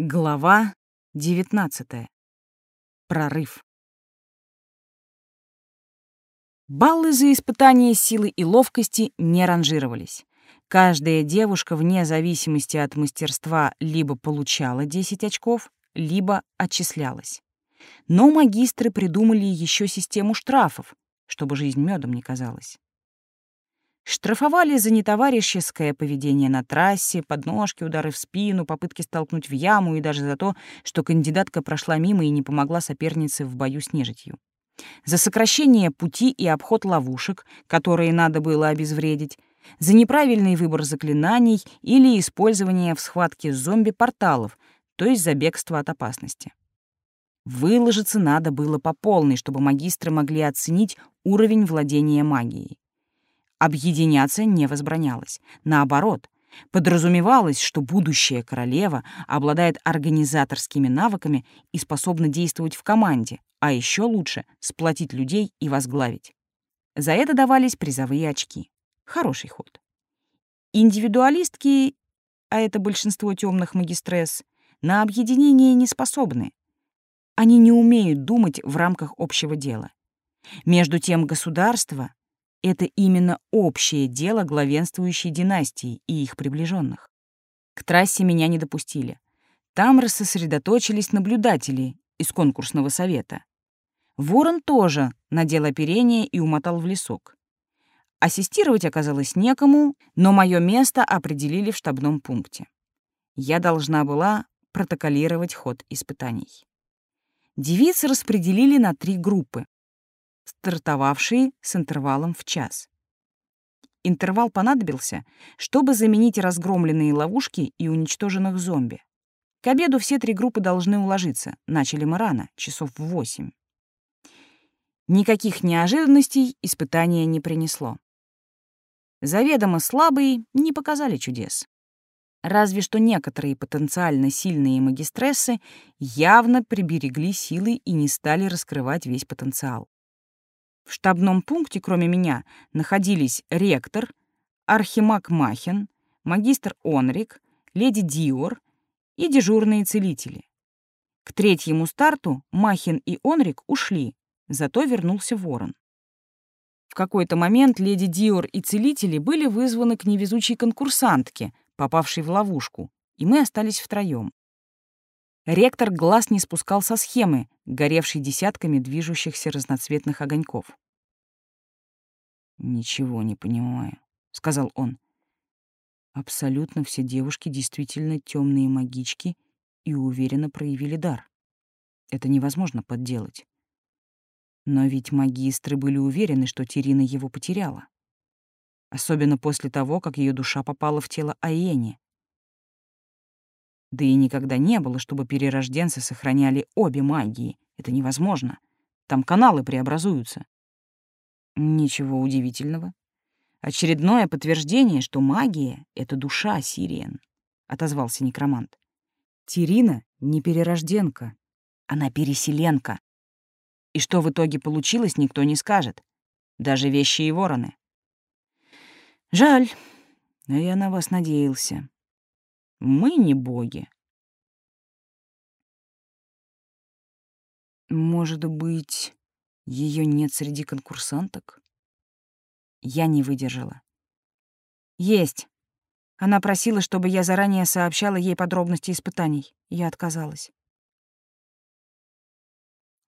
Глава 19. Прорыв. Баллы за испытание силы и ловкости не ранжировались. Каждая девушка вне зависимости от мастерства либо получала 10 очков, либо отчислялась. Но магистры придумали еще систему штрафов, чтобы жизнь медом не казалась. Штрафовали за нетоварищеское поведение на трассе, подножки, удары в спину, попытки столкнуть в яму и даже за то, что кандидатка прошла мимо и не помогла сопернице в бою с нежитью. За сокращение пути и обход ловушек, которые надо было обезвредить, за неправильный выбор заклинаний или использование в схватке с зомби порталов, то есть за бегство от опасности. Выложиться надо было по полной, чтобы магистры могли оценить уровень владения магией. Объединяться не возбранялось. Наоборот, подразумевалось, что будущая королева обладает организаторскими навыками и способна действовать в команде, а еще лучше — сплотить людей и возглавить. За это давались призовые очки. Хороший ход. Индивидуалистки, а это большинство темных магистресс, на объединение не способны. Они не умеют думать в рамках общего дела. Между тем государство это именно общее дело главенствующей династии и их приближенных. К трассе меня не допустили. Там рассосредоточились наблюдатели из конкурсного совета. Ворон тоже надел оперение и умотал в лесок. Ассистировать оказалось некому, но мое место определили в штабном пункте. Я должна была протоколировать ход испытаний. Девиц распределили на три группы стартовавшие с интервалом в час. Интервал понадобился, чтобы заменить разгромленные ловушки и уничтоженных зомби. К обеду все три группы должны уложиться. Начали мы рано, часов в восемь. Никаких неожиданностей испытание не принесло. Заведомо слабые не показали чудес. Разве что некоторые потенциально сильные магистрессы явно приберегли силы и не стали раскрывать весь потенциал. В штабном пункте, кроме меня, находились ректор, архимаг Махин, магистр Онрик, леди Диор и дежурные целители. К третьему старту Махин и Онрик ушли, зато вернулся Ворон. В какой-то момент леди Диор и целители были вызваны к невезучей конкурсантке, попавшей в ловушку, и мы остались втроем. Ректор глаз не спускал со схемы, горевшей десятками движущихся разноцветных огоньков. «Ничего не понимаю», — сказал он. «Абсолютно все девушки действительно темные магички и уверенно проявили дар. Это невозможно подделать. Но ведь магистры были уверены, что Терина его потеряла. Особенно после того, как ее душа попала в тело Аени. Да и никогда не было, чтобы перерожденцы сохраняли обе магии. Это невозможно. Там каналы преобразуются. Ничего удивительного. Очередное подтверждение, что магия — это душа Сириен, — отозвался некромант. Тирина не перерожденка, она переселенка. И что в итоге получилось, никто не скажет. Даже вещи и вороны. Жаль, но я на вас надеялся. Мы не боги. Может быть, ее нет среди конкурсанток? Я не выдержала. Есть. Она просила, чтобы я заранее сообщала ей подробности испытаний. Я отказалась.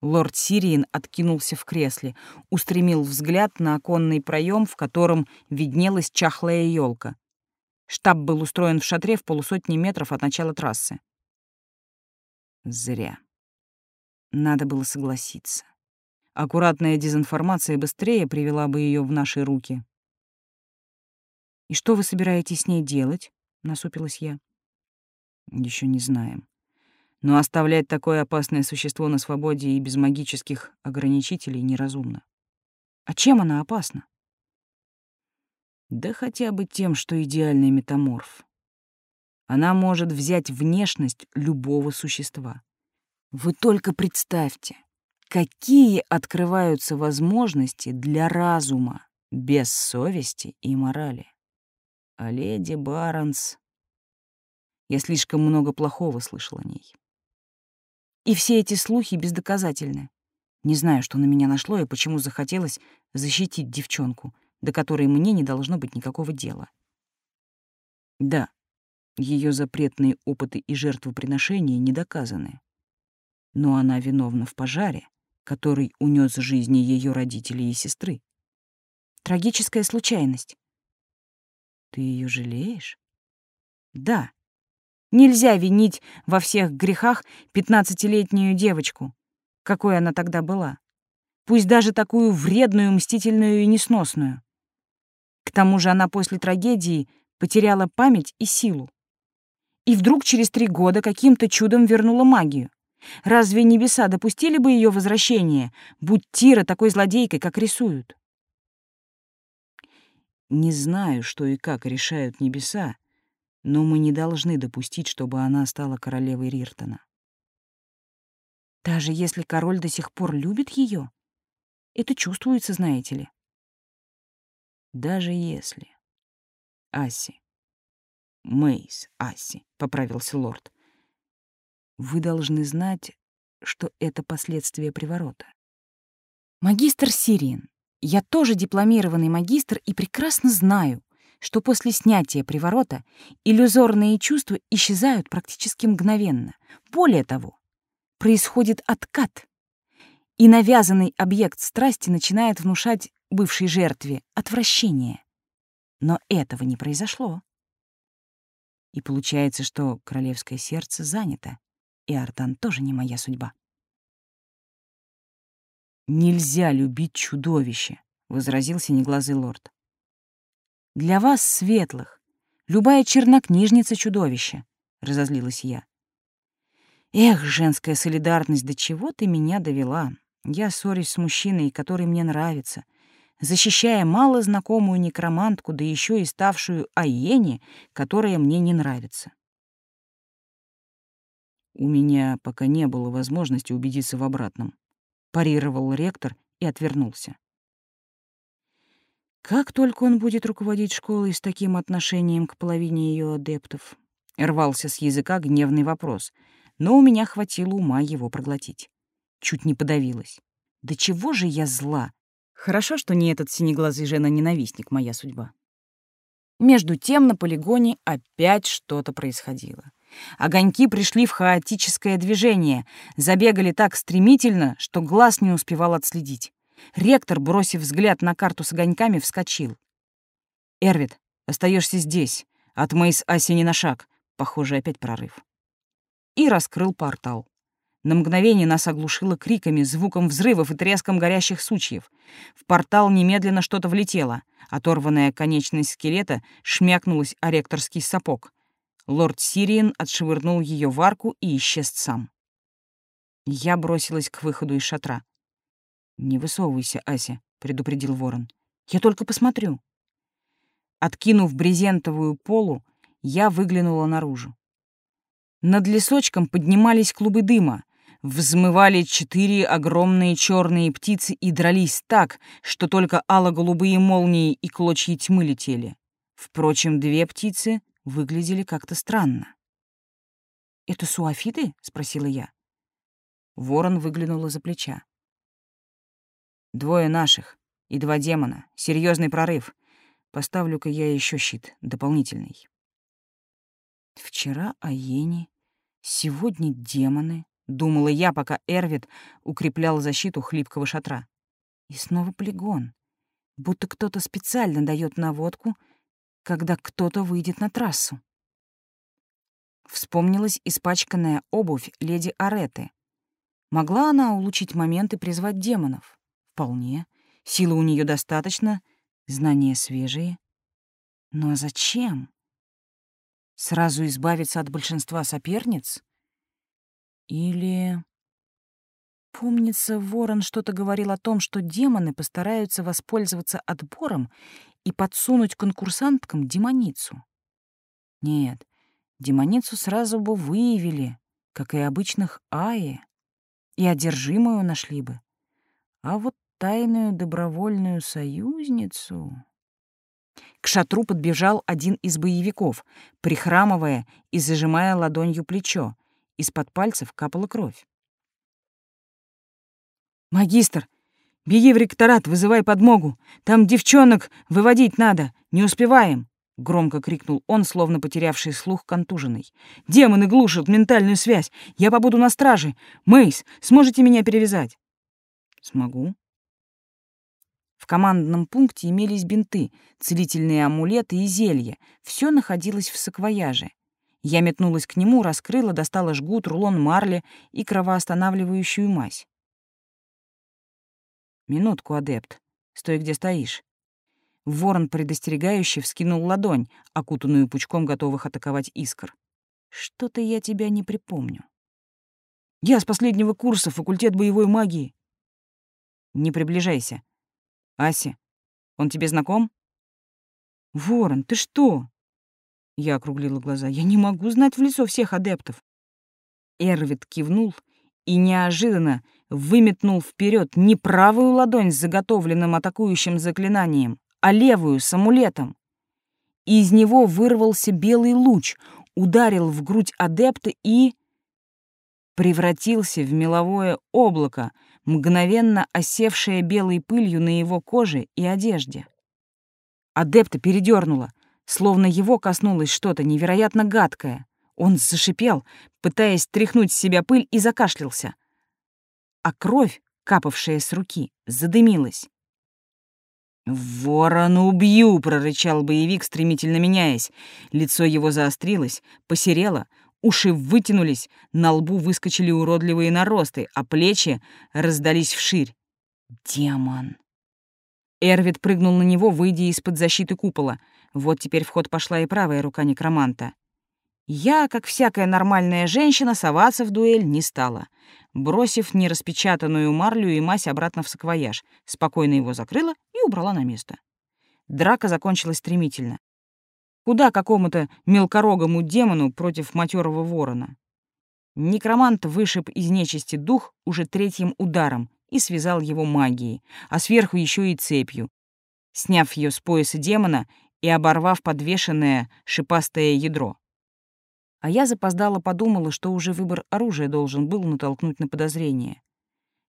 Лорд Сириен откинулся в кресле, устремил взгляд на оконный проем, в котором виднелась чахлая елка. Штаб был устроен в шатре в полусотни метров от начала трассы. Зря. Надо было согласиться. Аккуратная дезинформация быстрее привела бы ее в наши руки. «И что вы собираетесь с ней делать?» — насупилась я. Еще не знаем. Но оставлять такое опасное существо на свободе и без магических ограничителей неразумно. А чем она опасна? Да хотя бы тем, что идеальный метаморф. Она может взять внешность любого существа. Вы только представьте, какие открываются возможности для разума без совести и морали. А леди Барнс... Я слишком много плохого слышал о ней. И все эти слухи бездоказательны. Не знаю, что на меня нашло и почему захотелось защитить девчонку, до которой мне не должно быть никакого дела. Да, ее запретные опыты и жертвоприношения не доказаны. Но она виновна в пожаре, который унес жизни ее родителей и сестры. Трагическая случайность. Ты ее жалеешь? Да. Нельзя винить во всех грехах пятнадцатилетнюю девочку, какой она тогда была. Пусть даже такую вредную, мстительную и несносную. К тому же она после трагедии потеряла память и силу. И вдруг через три года каким-то чудом вернула магию. Разве небеса допустили бы ее возвращение, будь Тира такой злодейкой, как рисуют? Не знаю, что и как решают небеса, но мы не должны допустить, чтобы она стала королевой Риртона. Даже если король до сих пор любит ее, это чувствуется, знаете ли. Даже если. Аси. Мейс, Аси, — поправился лорд. Вы должны знать, что это последствия приворота. Магистр Сириен, я тоже дипломированный магистр и прекрасно знаю, что после снятия приворота иллюзорные чувства исчезают практически мгновенно. Более того, происходит откат, и навязанный объект страсти начинает внушать бывшей жертве отвращение. Но этого не произошло. И получается, что королевское сердце занято, и Артан тоже не моя судьба. «Нельзя любить чудовище», — возразил синеглазый лорд. «Для вас, светлых, любая чернокнижница — чудовище», — разозлилась я. «Эх, женская солидарность, до чего ты меня довела? Я ссорюсь с мужчиной, который мне нравится, защищая малознакомую некромантку, да еще и ставшую Айени, которая мне не нравится. «У меня пока не было возможности убедиться в обратном», — парировал ректор и отвернулся. Как только он будет руководить школой с таким отношением к половине ее адептов? Рвался с языка гневный вопрос, но у меня хватило ума его проглотить. Чуть не подавилась. Да чего же я зла? Хорошо, что не этот синеглазый жена-ненавистник моя судьба. Между тем на полигоне опять что-то происходило. Огоньки пришли в хаотическое движение, забегали так стремительно, что глаз не успевал отследить. Ректор, бросив взгляд на карту с огоньками, вскочил. «Эрвид, остаешься здесь. От Мейс Аси не на шаг. Похоже, опять прорыв». И раскрыл портал. На мгновение нас оглушило криками, звуком взрывов и треском горящих сучьев. В портал немедленно что-то влетело. Оторванная конечность скелета шмякнулась о ректорский сапог. Лорд Сириен отшвырнул ее в арку и исчез сам. Я бросилась к выходу из шатра. «Не высовывайся, Ася», — предупредил ворон. «Я только посмотрю». Откинув брезентовую полу, я выглянула наружу. Над лесочком поднимались клубы дыма, взмывали четыре огромные черные птицы и дрались так, что только ало-голубые молнии и клочья тьмы летели. Впрочем, две птицы выглядели как-то странно. «Это суафиты?» — спросила я. Ворон выглянул из-за плеча. «Двое наших и два демона. Серьезный прорыв. Поставлю-ка я еще щит, дополнительный». Вчера Аени, сегодня демоны, Думала я, пока Эрвид укреплял защиту хлипкого шатра. И снова полигон. Будто кто-то специально дает наводку, когда кто-то выйдет на трассу. Вспомнилась испачканная обувь леди Ареты. Могла она улучшить момент и призвать демонов? Вполне. Силы у нее достаточно, знания свежие. Но зачем? Сразу избавиться от большинства соперниц? Или... Помнится, Ворон что-то говорил о том, что демоны постараются воспользоваться отбором и подсунуть конкурсанткам демоницу. Нет, демоницу сразу бы выявили, как и обычных Аи, и одержимую нашли бы. А вот тайную добровольную союзницу... К шатру подбежал один из боевиков, прихрамывая и зажимая ладонью плечо. Из-под пальцев капала кровь. «Магистр, беги в ректорат, вызывай подмогу. Там девчонок выводить надо, не успеваем!» — громко крикнул он, словно потерявший слух контуженный. «Демоны глушат ментальную связь! Я побуду на страже! Мейс, сможете меня перевязать?» «Смогу», в командном пункте имелись бинты, целительные амулеты и зелья. Все находилось в саквояже. Я метнулась к нему, раскрыла, достала жгут, рулон марли и кровоостанавливающую мазь. «Минутку, адепт. Стой, где стоишь». Ворон предостерегающе вскинул ладонь, окутанную пучком готовых атаковать искр. «Что-то я тебя не припомню». «Я с последнего курса, факультет боевой магии». «Не приближайся. Ася, он тебе знаком?» «Ворон, ты что?» Я округлила глаза. «Я не могу знать в лицо всех адептов». Эрвит кивнул и неожиданно выметнул вперед не правую ладонь с заготовленным атакующим заклинанием, а левую с амулетом. Из него вырвался белый луч, ударил в грудь адепта и... превратился в меловое облако, мгновенно осевшее белой пылью на его коже и одежде. Адепта передернуло, словно его коснулось что-то невероятно гадкое. Он зашипел, пытаясь тряхнуть с себя пыль, и закашлялся. А кровь, капавшая с руки, задымилась. «Ворона убью!» — прорычал боевик, стремительно меняясь. Лицо его заострилось, посерело, уши вытянулись, на лбу выскочили уродливые наросты, а плечи раздались вширь. «Демон!» Эрвид прыгнул на него, выйдя из-под защиты купола. Вот теперь в ход пошла и правая рука некроманта. Я, как всякая нормальная женщина, соваться в дуэль не стала. Бросив нераспечатанную марлю и мазь обратно в саквояж, спокойно его закрыла и убрала на место. Драка закончилась стремительно. Куда какому-то мелкорогому демону против матерого ворона? Некромант вышиб из нечисти дух уже третьим ударом и связал его магией, а сверху еще и цепью, сняв ее с пояса демона и оборвав подвешенное шипастое ядро. А я запоздало подумала, что уже выбор оружия должен был натолкнуть на подозрение.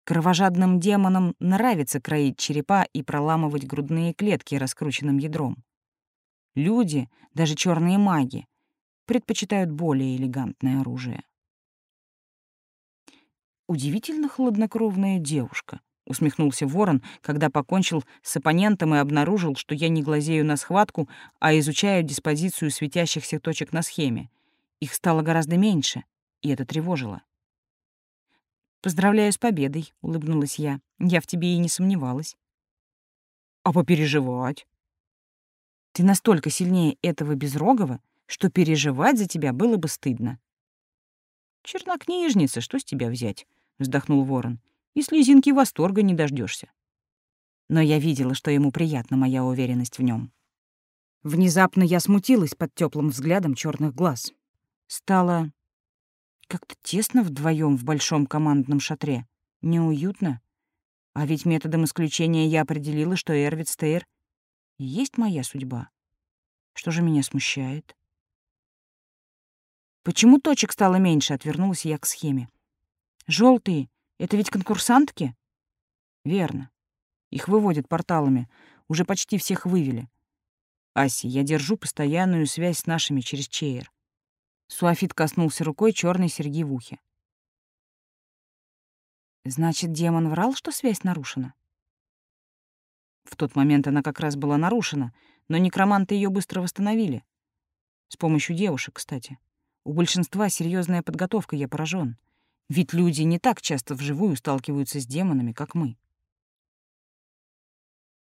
Кровожадным демонам нравится кроить черепа и проламывать грудные клетки раскрученным ядром. Люди, даже черные маги, предпочитают более элегантное оружие. Удивительно хладнокровная девушка, усмехнулся Ворон, когда покончил с оппонентом и обнаружил, что я не глазею на схватку, а изучаю диспозицию светящихся точек на схеме. Их стало гораздо меньше, и это тревожило. «Поздравляю с победой», — улыбнулась я. «Я в тебе и не сомневалась». «А попереживать?» «Ты настолько сильнее этого Безрогова, что переживать за тебя было бы стыдно». «Чернокнижница, что с тебя взять?» — вздохнул Ворон. «И слезинки восторга не дождешься. Но я видела, что ему приятна моя уверенность в нем. Внезапно я смутилась под теплым взглядом черных глаз. Стало как-то тесно вдвоем в большом командном шатре. Неуютно. А ведь методом исключения я определила, что Эрвит Стейр есть моя судьба. Что же меня смущает? Почему точек стало меньше? Отвернулась я к схеме. Желтые — это ведь конкурсантки? Верно. Их выводят порталами. Уже почти всех вывели. Аси, я держу постоянную связь с нашими через Чейр. Суафит коснулся рукой черной серьги в ухе. Значит, демон врал, что связь нарушена? В тот момент она как раз была нарушена, но некроманты ее быстро восстановили. С помощью девушек, кстати. У большинства серьезная подготовка, я поражен. Ведь люди не так часто вживую сталкиваются с демонами, как мы.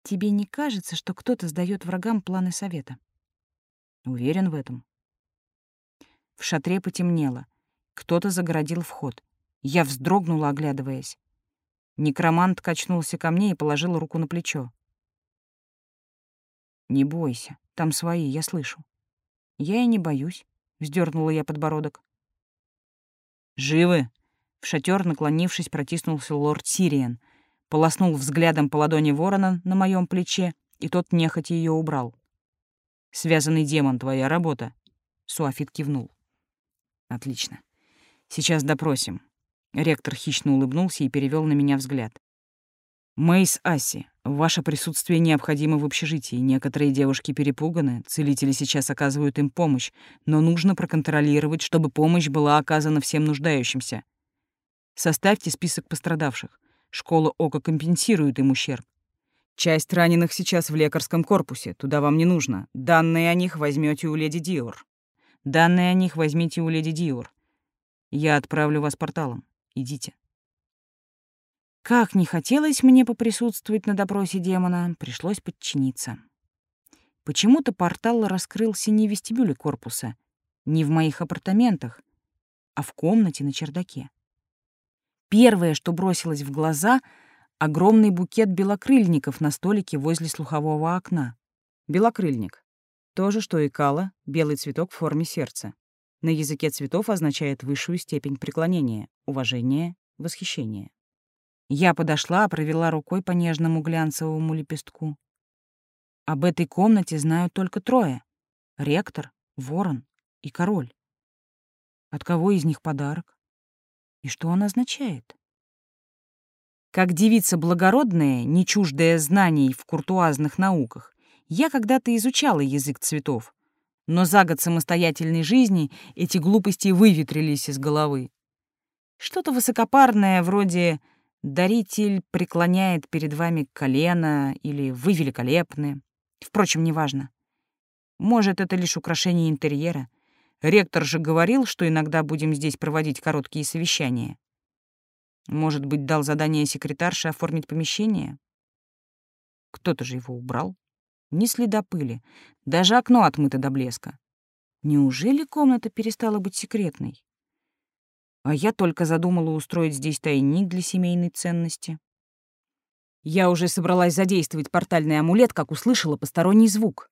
Тебе не кажется, что кто-то сдает врагам планы совета? Уверен в этом. В шатре потемнело. Кто-то загородил вход. Я вздрогнула, оглядываясь. Некромант качнулся ко мне и положил руку на плечо. «Не бойся, там свои, я слышу». «Я и не боюсь», — вздернула я подбородок. «Живы?» В шатер, наклонившись, протиснулся лорд Сириен, полоснул взглядом по ладони ворона на моем плече, и тот нехотя ее убрал. Связанный демон — твоя работа?» Суафит кивнул. «Отлично. Сейчас допросим». Ректор хищно улыбнулся и перевел на меня взгляд. «Мэйс Аси, ваше присутствие необходимо в общежитии. Некоторые девушки перепуганы, целители сейчас оказывают им помощь, но нужно проконтролировать, чтобы помощь была оказана всем нуждающимся. Составьте список пострадавших. Школа Ока компенсирует им ущерб. Часть раненых сейчас в лекарском корпусе, туда вам не нужно. Данные о них возьмете у леди Диор. Данные о них возьмите у леди Диор. Я отправлю вас порталом. Идите. Как не хотелось мне поприсутствовать на допросе демона, пришлось подчиниться. Почему-то портал раскрылся не в вестибюле корпуса, не в моих апартаментах, а в комнате на чердаке. Первое, что бросилось в глаза — огромный букет белокрыльников на столике возле слухового окна. Белокрыльник. То же, что и кала, белый цветок в форме сердца. На языке цветов означает высшую степень преклонения, уважения, восхищения. Я подошла, провела рукой по нежному глянцевому лепестку. Об этой комнате знают только трое — ректор, ворон и король. От кого из них подарок? И что он означает? Как девица благородная, не чуждая знаний в куртуазных науках, я когда-то изучала язык цветов, но за год самостоятельной жизни эти глупости выветрились из головы. Что-то высокопарное вроде Даритель преклоняет перед вами колено или вы великолепны. Впрочем, неважно. Может, это лишь украшение интерьера. Ректор же говорил, что иногда будем здесь проводить короткие совещания. Может быть, дал задание секретарше оформить помещение? Кто-то же его убрал. Ни следа пыли, даже окно отмыто до блеска. Неужели комната перестала быть секретной? А я только задумала устроить здесь тайник для семейной ценности. Я уже собралась задействовать портальный амулет, как услышала посторонний звук.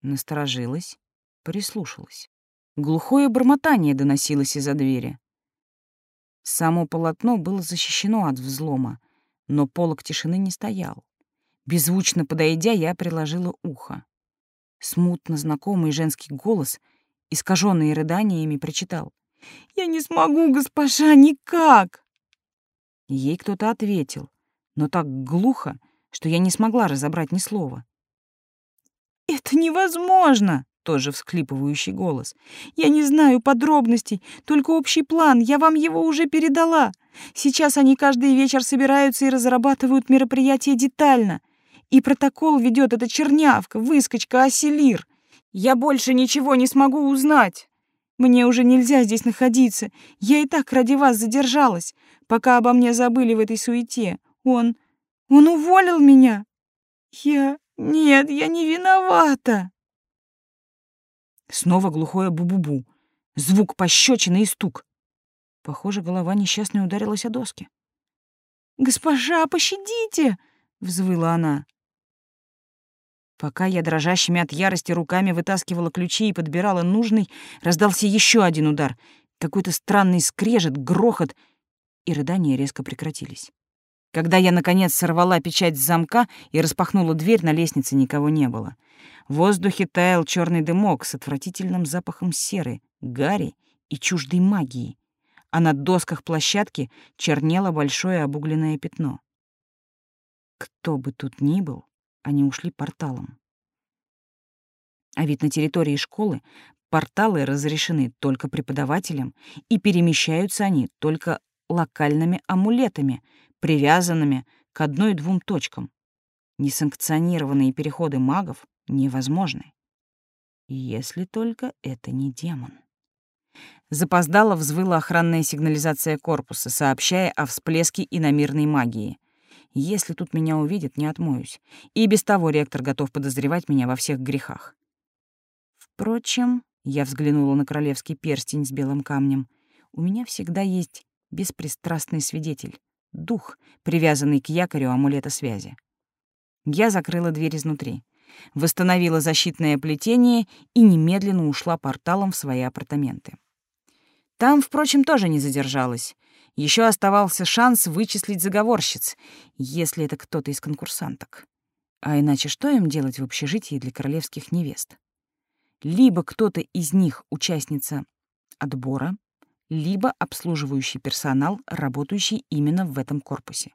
Насторожилась, прислушалась. Глухое бормотание доносилось из-за двери. Само полотно было защищено от взлома, но полок тишины не стоял. Беззвучно подойдя, я приложила ухо. Смутно знакомый женский голос, искаженный рыданиями, прочитал. Я не смогу, госпожа, никак. Ей кто-то ответил, но так глухо, что я не смогла разобрать ни слова. «Это невозможно!» — тоже всхлипывающий голос. «Я не знаю подробностей, только общий план, я вам его уже передала. Сейчас они каждый вечер собираются и разрабатывают мероприятие детально. И протокол ведет эта чернявка, выскочка, оселир. Я больше ничего не смогу узнать». Мне уже нельзя здесь находиться. Я и так ради вас задержалась, пока обо мне забыли в этой суете. Он... он уволил меня. Я... Нет, я не виновата. Снова глухое бу-бу-бу. Звук пощечины и стук. Похоже, голова несчастной ударилась о доски. «Госпожа, пощадите!» — взвыла она. Пока я дрожащими от ярости руками вытаскивала ключи и подбирала нужный, раздался еще один удар. Какой-то странный скрежет, грохот, и рыдания резко прекратились. Когда я, наконец, сорвала печать с замка и распахнула дверь, на лестнице никого не было. В воздухе таял черный дымок с отвратительным запахом серы, гари и чуждой магии, а на досках площадки чернело большое обугленное пятно. Кто бы тут ни был, они ушли порталом. А ведь на территории школы порталы разрешены только преподавателям, и перемещаются они только локальными амулетами, привязанными к одной-двум точкам. Несанкционированные переходы магов невозможны. Если только это не демон. Запоздала взвыла охранная сигнализация корпуса, сообщая о всплеске иномирной магии. Если тут меня увидят, не отмоюсь. И без того ректор готов подозревать меня во всех грехах. Впрочем, я взглянула на королевский перстень с белым камнем. У меня всегда есть беспристрастный свидетель, дух, привязанный к якорю амулета связи. Я закрыла дверь изнутри, восстановила защитное плетение и немедленно ушла порталом в свои апартаменты. Там, впрочем, тоже не задержалась. Еще оставался шанс вычислить заговорщиц, если это кто-то из конкурсанток. А иначе что им делать в общежитии для королевских невест? Либо кто-то из них участница отбора, либо обслуживающий персонал, работающий именно в этом корпусе.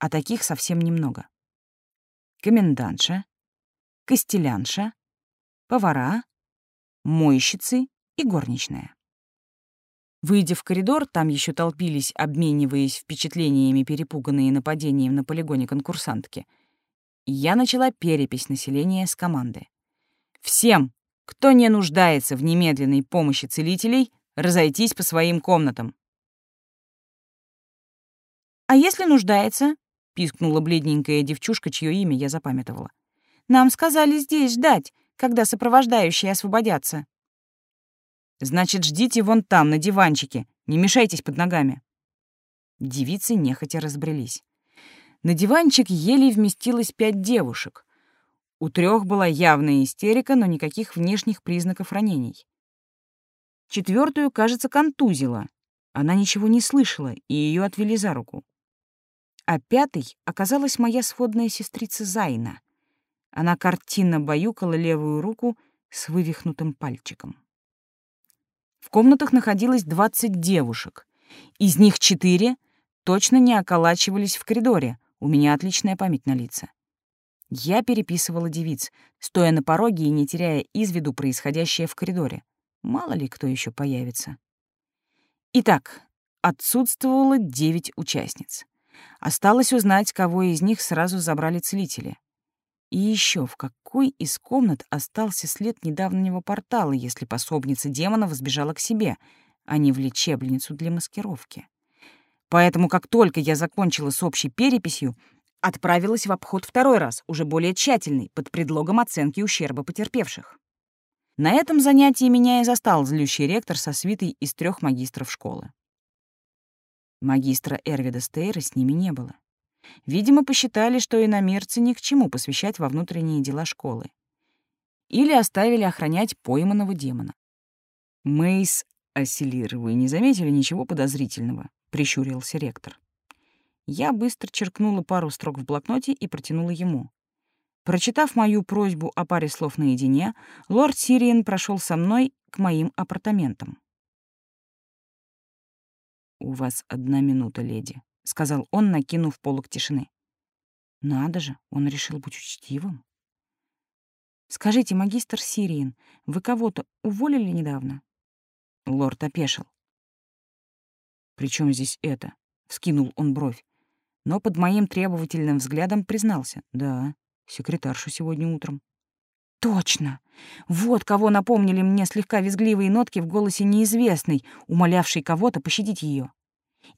А таких совсем немного. Комендантша, костелянша, повара, мойщицы и горничная. Выйдя в коридор, там еще толпились, обмениваясь впечатлениями, перепуганные нападением на полигоне конкурсантки. Я начала перепись населения с команды. Всем, кто не нуждается в немедленной помощи целителей, разойтись по своим комнатам. «А если нуждается?» — пискнула бледненькая девчушка, чье имя я запамятовала. «Нам сказали здесь ждать, когда сопровождающие освободятся». Значит, ждите вон там, на диванчике. Не мешайтесь под ногами. Девицы нехотя разбрелись. На диванчик еле вместилось пять девушек. У трех была явная истерика, но никаких внешних признаков ранений. Четвертую, кажется, контузила. Она ничего не слышала, и ее отвели за руку. А пятой оказалась моя сводная сестрица Зайна. Она картинно баюкала левую руку с вывихнутым пальчиком. В комнатах находилось 20 девушек. Из них четыре точно не околачивались в коридоре. У меня отличная память на лица. Я переписывала девиц, стоя на пороге и не теряя из виду происходящее в коридоре. Мало ли кто еще появится. Итак, отсутствовало девять участниц. Осталось узнать, кого из них сразу забрали целители. И еще в какой из комнат остался след недавнего портала, если пособница демонов сбежала к себе, а не в лечебницу для маскировки. Поэтому, как только я закончила с общей переписью, отправилась в обход второй раз, уже более тщательный, под предлогом оценки ущерба потерпевших. На этом занятии меня и застал злющий ректор со свитой из трех магистров школы. Магистра Эрвида Стейра с ними не было. Видимо, посчитали, что иномерцы ни к чему посвящать во внутренние дела школы. Или оставили охранять пойманного демона. Мейс Ассилир, вы не заметили ничего подозрительного? Прищурился ректор. Я быстро черкнула пару строк в блокноте и протянула ему. Прочитав мою просьбу о паре слов наедине, лорд Сириен прошел со мной к моим апартаментам. «У вас одна минута, леди», — сказал он, накинув полок тишины. «Надо же, он решил быть учтивым». «Скажите, магистр Сириен, вы кого-то уволили недавно?» Лорд опешил. «При чем здесь это?» — вскинул он бровь. Но под моим требовательным взглядом признался. «Да, секретаршу сегодня утром». Точно! Вот кого напомнили мне слегка визгливые нотки в голосе неизвестной, умолявшей кого-то пощадить ее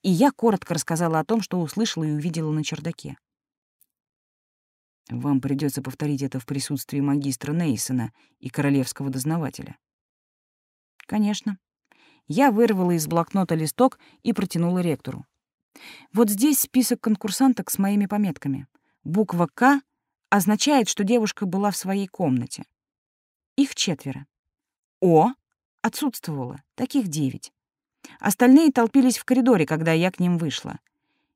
и я коротко рассказала о том, что услышала и увидела на чердаке. Вам придется повторить это в присутствии магистра Нейсона и королевского дознавателя. Конечно. Я вырвала из блокнота листок и протянула ректору. Вот здесь список конкурсанток с моими пометками. Буква «К» означает, что девушка была в своей комнате. Их четверо. «О» отсутствовало, таких девять. Остальные толпились в коридоре, когда я к ним вышла.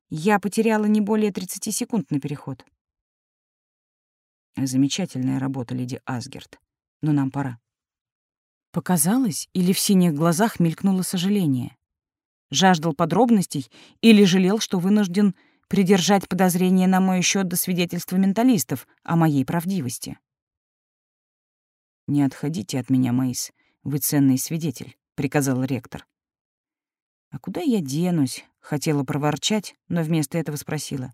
Я потеряла не более 30 секунд на переход. Замечательная работа, леди Асгерт. Но нам пора. Показалось, или в синих глазах мелькнуло сожаление? Жаждал подробностей или жалел, что вынужден придержать подозрения на мой счет до свидетельства менталистов о моей правдивости? «Не отходите от меня, Мейс, вы ценный свидетель», — приказал ректор. «А куда я денусь?» — хотела проворчать, но вместо этого спросила.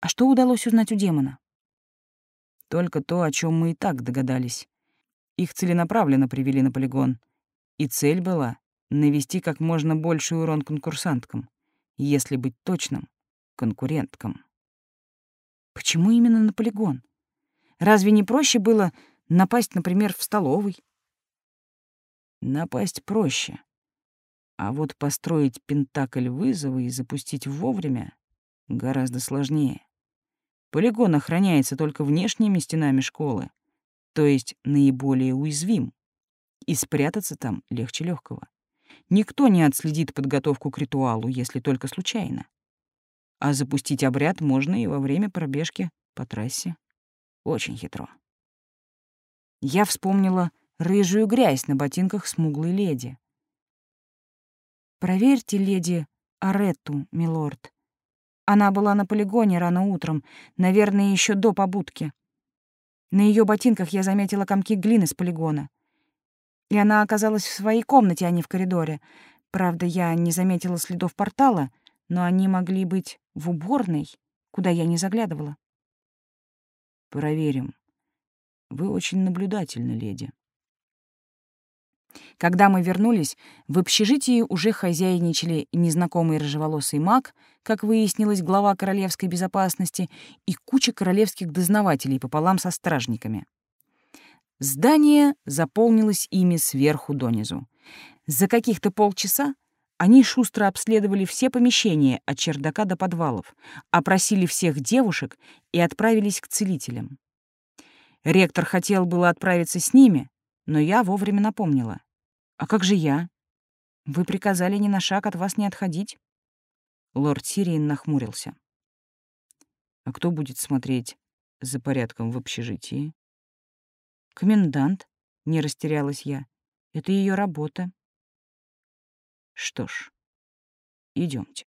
«А что удалось узнать у демона?» «Только то, о чем мы и так догадались. Их целенаправленно привели на полигон. И цель была — навести как можно больший урон конкурсанткам, если быть точным — конкуренткам». «Почему именно на полигон? Разве не проще было напасть, например, в столовой?» «Напасть проще», а вот построить пентакль вызова и запустить вовремя гораздо сложнее. Полигон охраняется только внешними стенами школы, то есть наиболее уязвим, и спрятаться там легче легкого. Никто не отследит подготовку к ритуалу, если только случайно. А запустить обряд можно и во время пробежки по трассе. Очень хитро. Я вспомнила рыжую грязь на ботинках смуглой леди. «Проверьте леди Аретту, милорд. Она была на полигоне рано утром, наверное, еще до побудки. На ее ботинках я заметила комки глины с полигона. И она оказалась в своей комнате, а не в коридоре. Правда, я не заметила следов портала, но они могли быть в уборной, куда я не заглядывала. Проверим. Вы очень наблюдательны, леди. Когда мы вернулись, в общежитии уже хозяйничали незнакомый рыжеволосый маг, как выяснилось, глава королевской безопасности, и куча королевских дознавателей пополам со стражниками. Здание заполнилось ими сверху донизу. За каких-то полчаса они шустро обследовали все помещения от чердака до подвалов, опросили всех девушек и отправились к целителям. Ректор хотел было отправиться с ними, но я вовремя напомнила. «А как же я? Вы приказали ни на шаг от вас не отходить?» Лорд Сириен нахмурился. «А кто будет смотреть за порядком в общежитии?» «Комендант», — не растерялась я. «Это ее работа». «Что ж, идемте.